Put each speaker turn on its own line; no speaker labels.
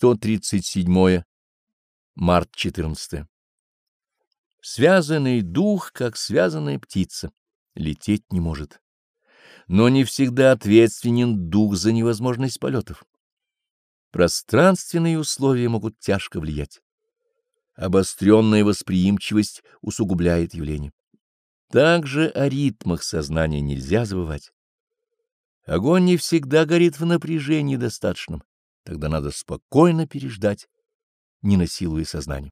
137 март 14 Связанный дух, как связанная птица, лететь не может. Но не всегда ответственен дух за невозможность полетов. Пространственные условия могут тяжко влиять. Обостренная восприимчивость усугубляет явление. Также о ритмах сознания нельзя забывать. Огонь не всегда горит в напряжении достаточном, тогда надо спокойно переждать, не насилуя сознание.